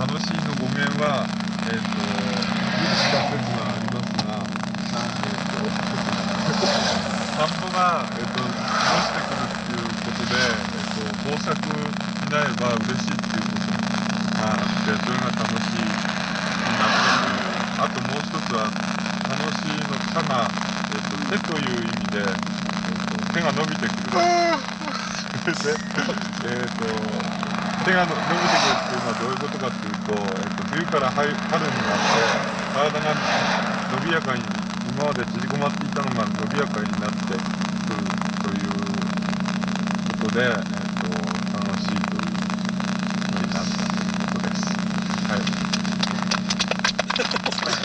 楽しいの語源は、えっ、と、いくつか説がありますが、えっ、と、散歩が、えっ、と、楽してくるっていうことで、えっ、と、豊作になれば嬉しいっていうことがあって、それが楽しいになっ。あともう一つは、楽しいの差が、えっ、と、手という意味で、えっ、と、手が伸びてくる。それ で、えっ、と、手が伸びてくるっていうのはと、えっと、冬から春になって体が伸びやかに今まで縮こまっていたのが伸びやかになってくるということで、えっと、楽しいということになったということです。はい